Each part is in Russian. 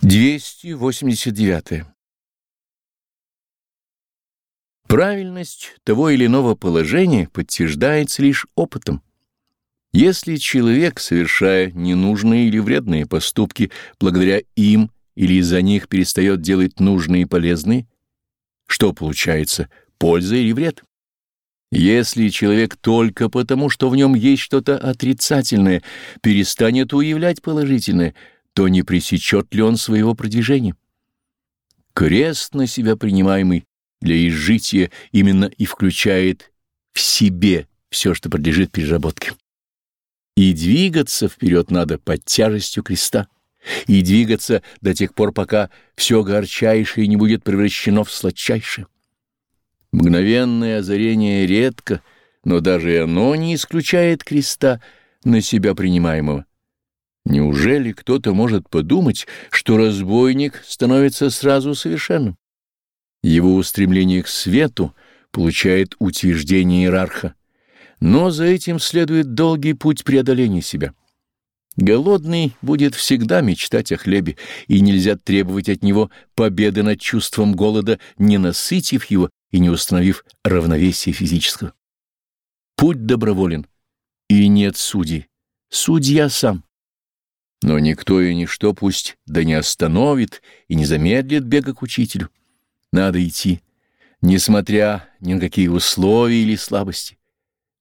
289. Правильность того или иного положения подтверждается лишь опытом. Если человек, совершая ненужные или вредные поступки, благодаря им или из-за них перестает делать нужные и полезные, что получается, польза или вред? Если человек только потому, что в нем есть что-то отрицательное, перестанет уявлять положительное — то не пресечет ли он своего продвижения? Крест на себя принимаемый для изжития именно и включает в себе все, что подлежит переработке. И двигаться вперед надо под тяжестью креста, и двигаться до тех пор, пока все горчайшее не будет превращено в сладчайшее. Мгновенное озарение редко, но даже оно не исключает креста на себя принимаемого. Неужели кто-то может подумать, что разбойник становится сразу совершенным? Его устремление к свету получает утверждение иерарха, но за этим следует долгий путь преодоления себя. Голодный будет всегда мечтать о хлебе, и нельзя требовать от него победы над чувством голода, не насытив его и не установив равновесие физического. Путь доброволен, и нет судей, судья сам. Но никто и ничто пусть да не остановит и не замедлит бега к учителю. Надо идти, несмотря ни на какие условия или слабости.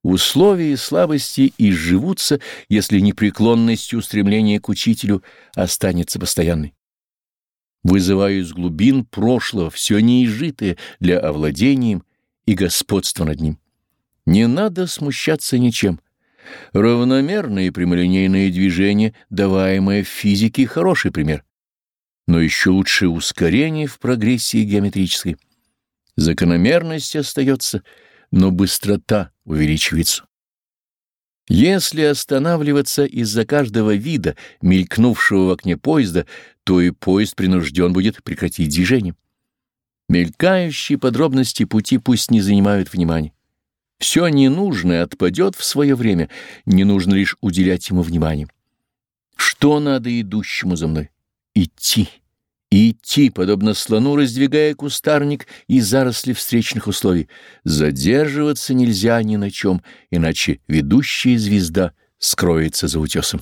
Условия и слабости изживутся, если непреклонность устремления к учителю останется постоянной. Вызываю из глубин прошлого все неизжитое для овладения им и господства над ним. Не надо смущаться ничем. Равномерное и прямолинейное движение, даваемое в физике, хороший пример. Но еще лучше ускорение в прогрессии геометрической. Закономерность остается, но быстрота увеличивается. Если останавливаться из-за каждого вида, мелькнувшего в окне поезда, то и поезд принужден будет прекратить движение. Мелькающие подробности пути пусть не занимают внимания. Все ненужное отпадет в свое время, не нужно лишь уделять ему внимание. Что надо идущему за мной? Идти. Идти, подобно слону, раздвигая кустарник и заросли встречных условий. Задерживаться нельзя ни на чем, иначе ведущая звезда скроется за утесом.